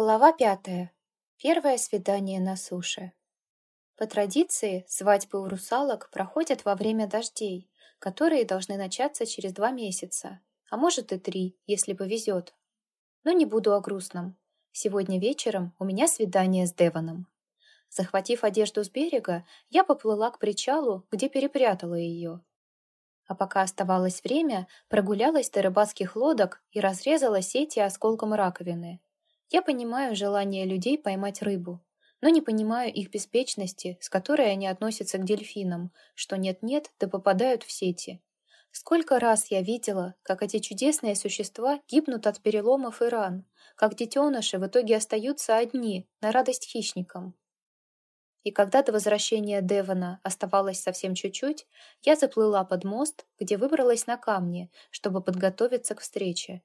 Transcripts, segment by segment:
Глава пятая. Первое свидание на суше. По традиции, свадьбы у русалок проходят во время дождей, которые должны начаться через два месяца, а может и три, если повезет. Но не буду о грустном. Сегодня вечером у меня свидание с Деваном. Захватив одежду с берега, я поплыла к причалу, где перепрятала ее. А пока оставалось время, прогулялась до рыбацких лодок и разрезала сети осколком раковины. Я понимаю желание людей поймать рыбу, но не понимаю их беспечности, с которой они относятся к дельфинам, что нет-нет, да попадают в сети. Сколько раз я видела, как эти чудесные существа гибнут от переломов и ран, как детеныши в итоге остаются одни, на радость хищникам. И когда до возвращения Девона оставалось совсем чуть-чуть, я заплыла под мост, где выбралась на камни, чтобы подготовиться к встрече.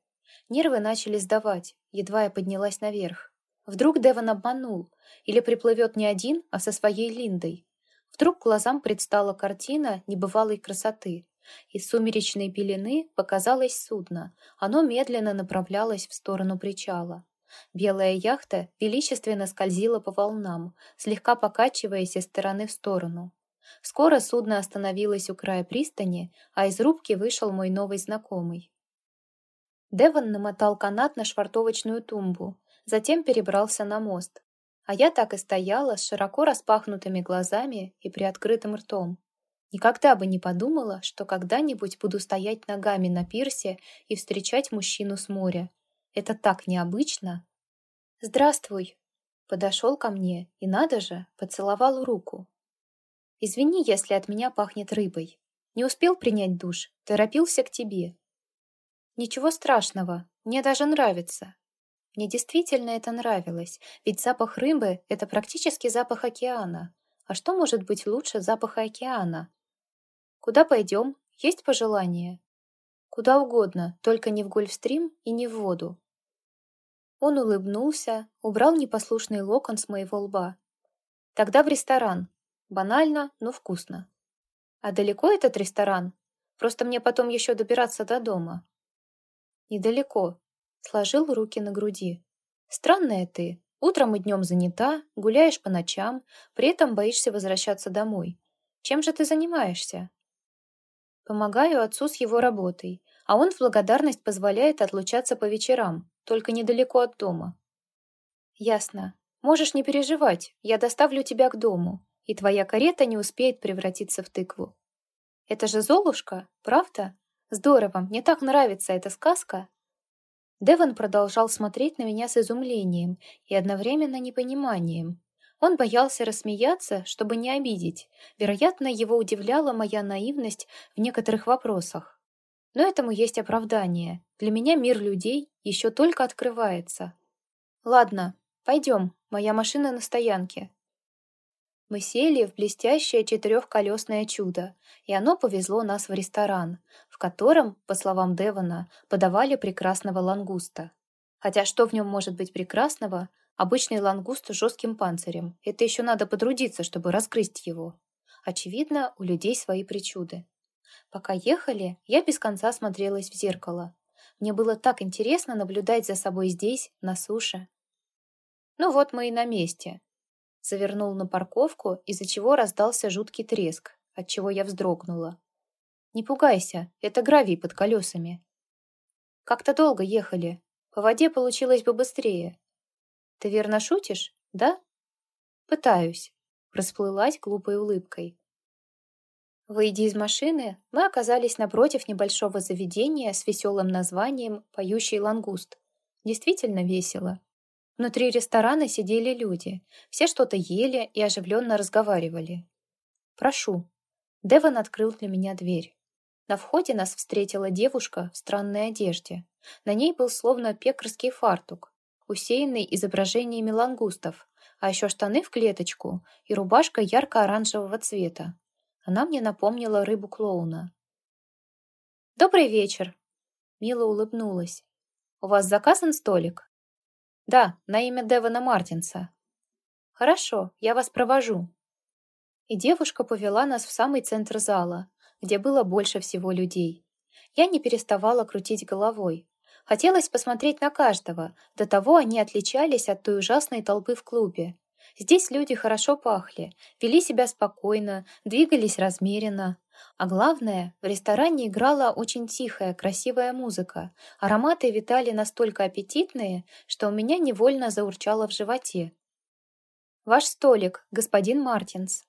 Нервы начали сдавать, едва я поднялась наверх. Вдруг Деван обманул, или приплывет не один, а со своей Линдой. Вдруг глазам предстала картина небывалой красоты. Из сумеречной пелены показалось судно. Оно медленно направлялось в сторону причала. Белая яхта величественно скользила по волнам, слегка покачиваясь из стороны в сторону. Скоро судно остановилось у края пристани, а из рубки вышел мой новый знакомый. Деван намотал канат на швартовочную тумбу, затем перебрался на мост. А я так и стояла с широко распахнутыми глазами и приоткрытым ртом. Никогда бы не подумала, что когда-нибудь буду стоять ногами на пирсе и встречать мужчину с моря. Это так необычно. «Здравствуй!» Подошел ко мне и, надо же, поцеловал руку. «Извини, если от меня пахнет рыбой. Не успел принять душ, торопился к тебе. Ничего страшного, мне даже нравится. Мне действительно это нравилось, ведь запах рыбы — это практически запах океана. А что может быть лучше запаха океана? Куда пойдем? Есть пожелания? Куда угодно, только не в гольфстрим и не в воду. Он улыбнулся, убрал непослушный локон с моего лба. Тогда в ресторан. Банально, но вкусно. А далеко этот ресторан? Просто мне потом еще добираться до дома. «Недалеко», — сложил руки на груди. «Странная ты. Утром и днем занята, гуляешь по ночам, при этом боишься возвращаться домой. Чем же ты занимаешься?» «Помогаю отцу с его работой, а он в благодарность позволяет отлучаться по вечерам, только недалеко от дома». «Ясно. Можешь не переживать, я доставлю тебя к дому, и твоя карета не успеет превратиться в тыкву». «Это же Золушка, правда?» Здорово, мне так нравится эта сказка. Деван продолжал смотреть на меня с изумлением и одновременно непониманием. Он боялся рассмеяться, чтобы не обидеть. Вероятно, его удивляла моя наивность в некоторых вопросах. Но этому есть оправдание. Для меня мир людей еще только открывается. Ладно, пойдем, моя машина на стоянке. Мы сели в блестящее четырехколесное чудо, и оно повезло нас в ресторан, в котором, по словам Девона, подавали прекрасного лангуста. Хотя что в нем может быть прекрасного? Обычный лангуст с жестким панцирем. Это еще надо потрудиться, чтобы разгрызть его. Очевидно, у людей свои причуды. Пока ехали, я без конца смотрелась в зеркало. Мне было так интересно наблюдать за собой здесь, на суше. Ну вот мы и на месте завернул на парковку, из-за чего раздался жуткий треск, от чего я вздрогнула. «Не пугайся, это гравий под колесами». «Как-то долго ехали. По воде получилось бы быстрее». «Ты верно шутишь, да?» «Пытаюсь», — расплылась глупой улыбкой. Выйдя из машины, мы оказались напротив небольшого заведения с веселым названием «Поющий лангуст». Действительно весело. Внутри ресторана сидели люди. Все что-то ели и оживленно разговаривали. «Прошу». Деван открыл для меня дверь. На входе нас встретила девушка в странной одежде. На ней был словно пекарский фартук, усеянный изображениями лангустов, а еще штаны в клеточку и рубашка ярко-оранжевого цвета. Она мне напомнила рыбу-клоуна. «Добрый вечер!» Мила улыбнулась. «У вас заказан столик?» «Да, на имя Девона Мартинса». «Хорошо, я вас провожу». И девушка повела нас в самый центр зала, где было больше всего людей. Я не переставала крутить головой. Хотелось посмотреть на каждого, до того они отличались от той ужасной толпы в клубе. Здесь люди хорошо пахли, вели себя спокойно, двигались размеренно. А главное, в ресторане играла очень тихая, красивая музыка. Ароматы витали настолько аппетитные, что у меня невольно заурчало в животе. «Ваш столик, господин Мартинс».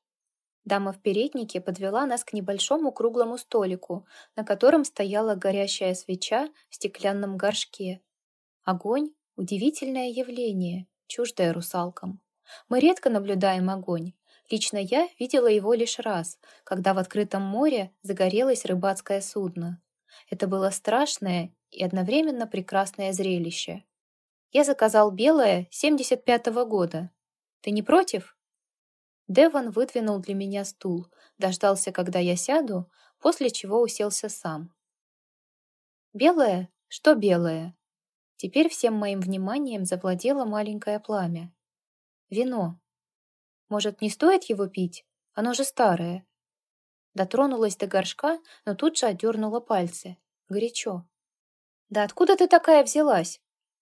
Дама в переднике подвела нас к небольшому круглому столику, на котором стояла горящая свеча в стеклянном горшке. Огонь — удивительное явление, чуждое русалкам. Мы редко наблюдаем огонь. Лично я видела его лишь раз, когда в открытом море загорелось рыбацкое судно. Это было страшное и одновременно прекрасное зрелище. Я заказал белое 75-го года. Ты не против? Деван выдвинул для меня стул, дождался, когда я сяду, после чего уселся сам. «Белое? Что белое?» Теперь всем моим вниманием завладело маленькое пламя. Вино. Может, не стоит его пить? Оно же старое. Дотронулась до горшка, но тут же отдернула пальцы. Горячо. «Да откуда ты такая взялась?»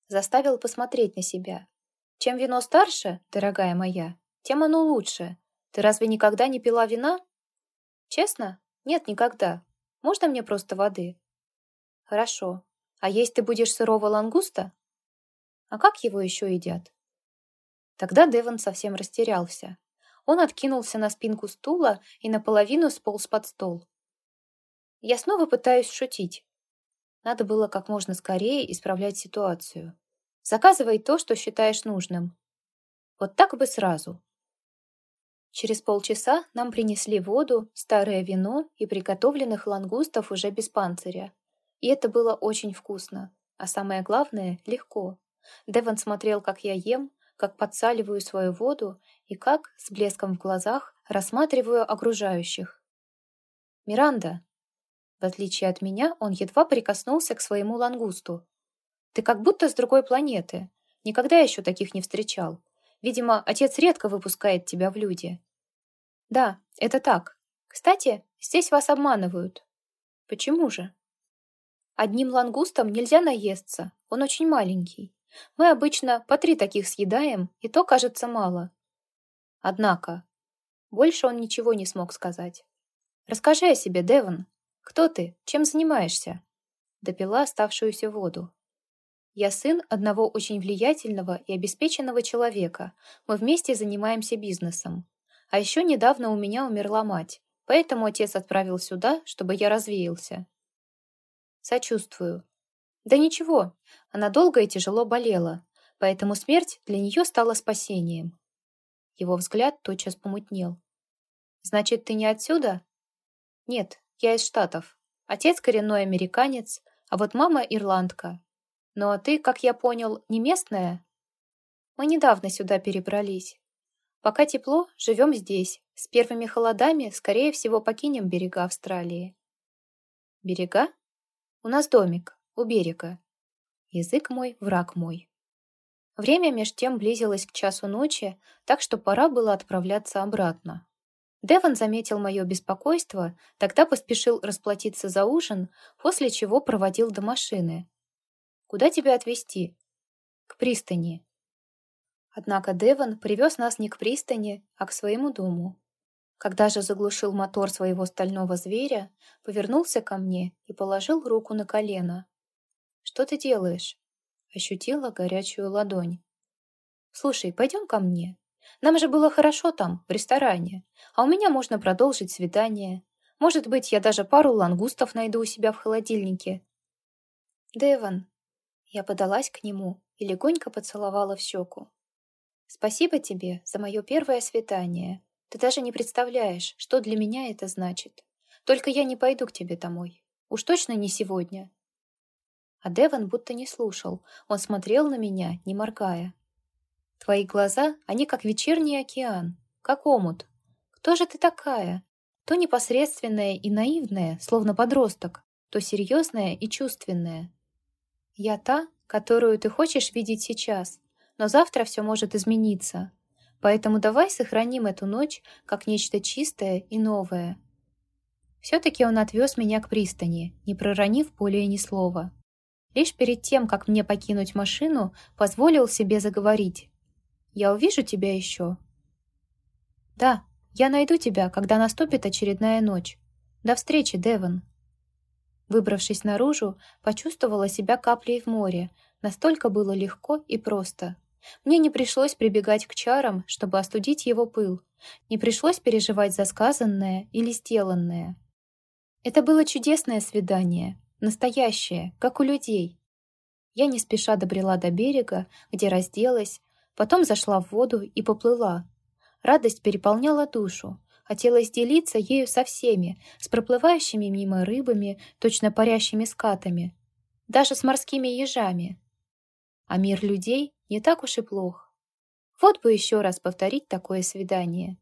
Заставил посмотреть на себя. «Чем вино старше, дорогая моя, тем оно лучше. Ты разве никогда не пила вина?» «Честно? Нет, никогда. Можно мне просто воды?» «Хорошо. А есть ты будешь сырого лангуста?» «А как его еще едят?» Тогда Деван совсем растерялся. Он откинулся на спинку стула и наполовину сполз под стол. Я снова пытаюсь шутить. Надо было как можно скорее исправлять ситуацию. Заказывай то, что считаешь нужным. Вот так бы сразу. Через полчаса нам принесли воду, старое вино и приготовленных лангустов уже без панциря. И это было очень вкусно, а самое главное — легко. Деван смотрел, как я ем, как подсаливаю свою воду и как, с блеском в глазах, рассматриваю окружающих. «Миранда!» В отличие от меня, он едва прикоснулся к своему лангусту. «Ты как будто с другой планеты. Никогда еще таких не встречал. Видимо, отец редко выпускает тебя в люди». «Да, это так. Кстати, здесь вас обманывают». «Почему же?» «Одним лангустом нельзя наесться, он очень маленький. Мы обычно по три таких съедаем, и то кажется мало. Однако, больше он ничего не смог сказать. «Расскажи о себе, Девон. Кто ты? Чем занимаешься?» Допила оставшуюся воду. «Я сын одного очень влиятельного и обеспеченного человека. Мы вместе занимаемся бизнесом. А еще недавно у меня умерла мать, поэтому отец отправил сюда, чтобы я развеялся». «Сочувствую. Да ничего, она долго и тяжело болела, поэтому смерть для нее стала спасением. Его взгляд тотчас помутнел. «Значит, ты не отсюда?» «Нет, я из Штатов. Отец коренной американец, а вот мама ирландка. Ну а ты, как я понял, не местная?» «Мы недавно сюда перебрались. Пока тепло, живем здесь. С первыми холодами, скорее всего, покинем берега Австралии». «Берега? У нас домик, у берега. Язык мой, враг мой. Время меж тем близилось к часу ночи, так что пора было отправляться обратно. Деван заметил мое беспокойство, тогда поспешил расплатиться за ужин, после чего проводил до машины. «Куда тебя отвезти?» «К пристани». Однако Деван привез нас не к пристани, а к своему дому. Когда же заглушил мотор своего стального зверя, повернулся ко мне и положил руку на колено. «Что ты делаешь?» Ощутила горячую ладонь. «Слушай, пойдем ко мне. Нам же было хорошо там, в ресторане, а у меня можно продолжить свидание. Может быть, я даже пару лангустов найду у себя в холодильнике». «Деван». Я подалась к нему и легонько поцеловала в щеку. «Спасибо тебе за мое первое свидание. Ты даже не представляешь, что для меня это значит. Только я не пойду к тебе домой. Уж точно не сегодня. А Деван будто не слушал. Он смотрел на меня, не моргая. «Твои глаза, они как вечерний океан, как омут. Кто же ты такая? То непосредственная и наивная, словно подросток, то серьезная и чувственная. Я та, которую ты хочешь видеть сейчас, но завтра все может измениться. Поэтому давай сохраним эту ночь как нечто чистое и новое». Все-таки он отвез меня к пристани, не проронив более ни слова. Лишь перед тем, как мне покинуть машину, позволил себе заговорить. «Я увижу тебя еще?» «Да, я найду тебя, когда наступит очередная ночь. До встречи, Девон!» Выбравшись наружу, почувствовала себя каплей в море. Настолько было легко и просто. Мне не пришлось прибегать к чарам, чтобы остудить его пыл. Не пришлось переживать за сказанное или сделанное. Это было чудесное свидание, настоящее, как у людей. Я не спеша добрела до берега, где разделась, потом зашла в воду и поплыла. Радость переполняла душу, хотелось делиться ею со всеми, с проплывающими мимо рыбами, точно парящими скатами, даже с морскими ежами. А мир людей не так уж и плох. Вот бы еще раз повторить такое свидание.